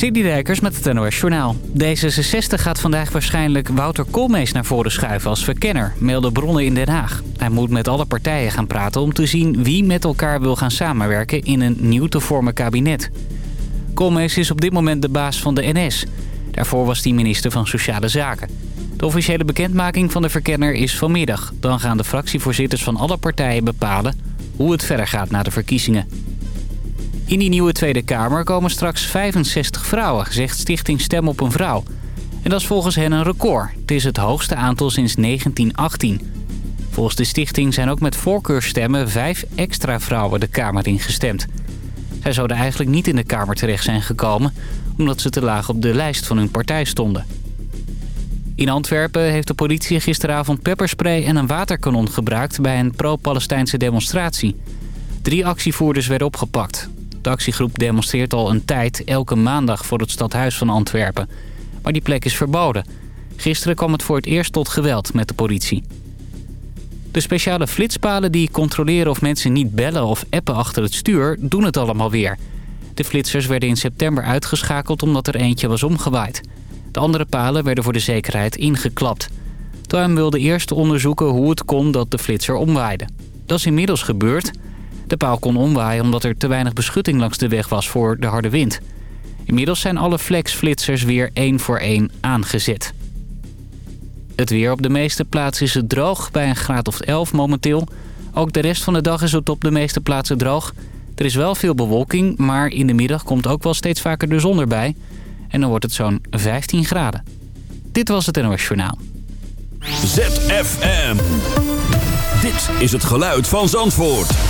Dijkers met het NOS Journaal. D66 gaat vandaag waarschijnlijk Wouter Koolmees naar voren schuiven als verkenner, melden bronnen in Den Haag. Hij moet met alle partijen gaan praten om te zien wie met elkaar wil gaan samenwerken in een nieuw te vormen kabinet. Koolmees is op dit moment de baas van de NS. Daarvoor was hij minister van Sociale Zaken. De officiële bekendmaking van de verkenner is vanmiddag. Dan gaan de fractievoorzitters van alle partijen bepalen hoe het verder gaat na de verkiezingen. In die nieuwe Tweede Kamer komen straks 65 vrouwen, zegt Stichting Stem op een Vrouw. En dat is volgens hen een record. Het is het hoogste aantal sinds 1918. Volgens de stichting zijn ook met voorkeurstemmen vijf extra vrouwen de Kamer ingestemd. Zij zouden eigenlijk niet in de Kamer terecht zijn gekomen... omdat ze te laag op de lijst van hun partij stonden. In Antwerpen heeft de politie gisteravond pepperspray en een waterkanon gebruikt... bij een pro-Palestijnse demonstratie. Drie actievoerders werden opgepakt. De demonstreert al een tijd elke maandag voor het stadhuis van Antwerpen. Maar die plek is verboden. Gisteren kwam het voor het eerst tot geweld met de politie. De speciale flitspalen die controleren of mensen niet bellen of appen achter het stuur... doen het allemaal weer. De flitsers werden in september uitgeschakeld omdat er eentje was omgewaaid. De andere palen werden voor de zekerheid ingeklapt. Tuin wilde eerst onderzoeken hoe het kon dat de flitser omwaaide. Dat is inmiddels gebeurd... De paal kon omwaaien omdat er te weinig beschutting langs de weg was voor de harde wind. Inmiddels zijn alle flexflitsers weer één voor één aangezet. Het weer op de meeste plaatsen is het droog, bij een graad of 11 momenteel. Ook de rest van de dag is het op de meeste plaatsen droog. Er is wel veel bewolking, maar in de middag komt ook wel steeds vaker de zon erbij. En dan wordt het zo'n 15 graden. Dit was het NOS Journaal. ZFM. Dit is het geluid van Zandvoort.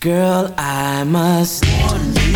Girl, I must warn you.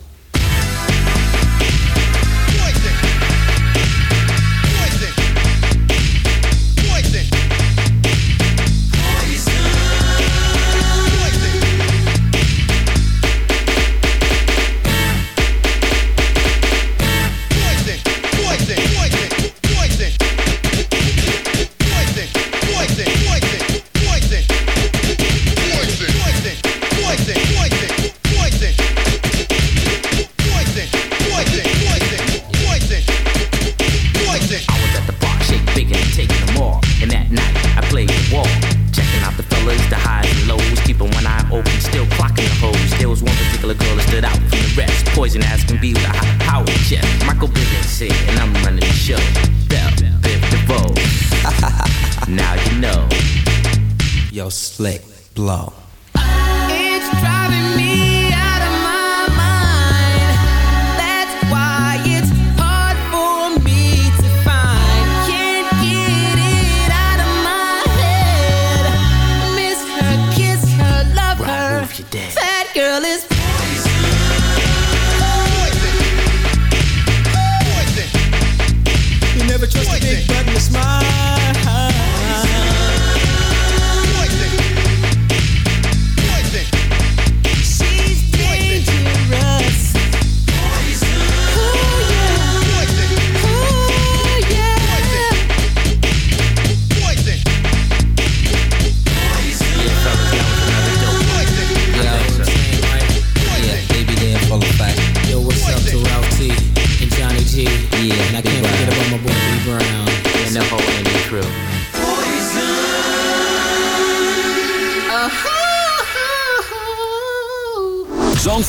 Flick Blow.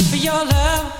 Of your love.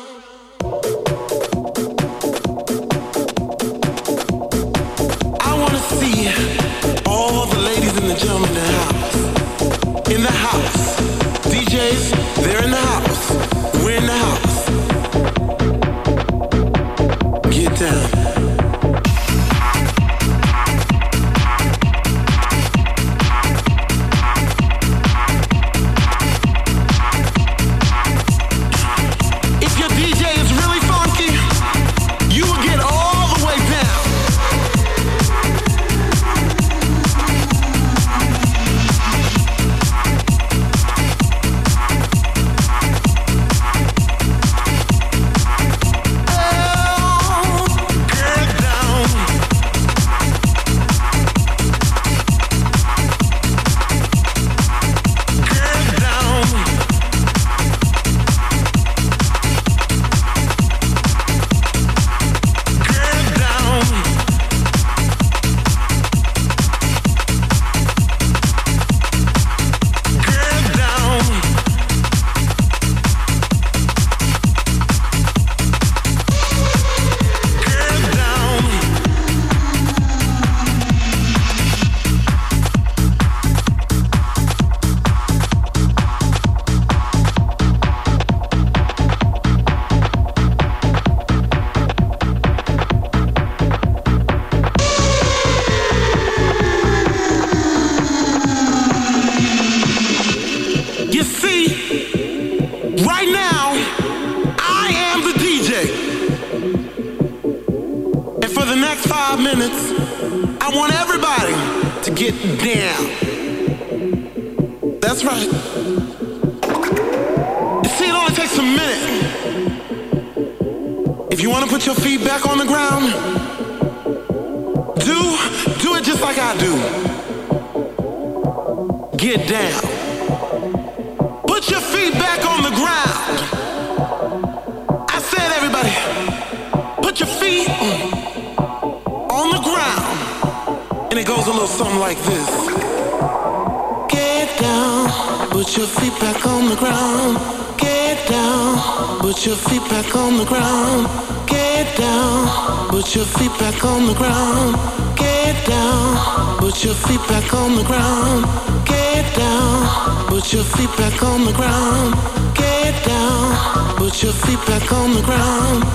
sleep back on the ground.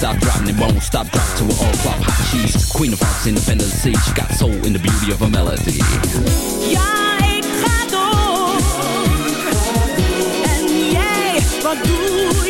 stop dropping, it won't stop drop to an all flop She's. Queen of hearts, independent sea, she got soul in the beauty of her melody. Ja, ik ga door. En jij, wat doe je?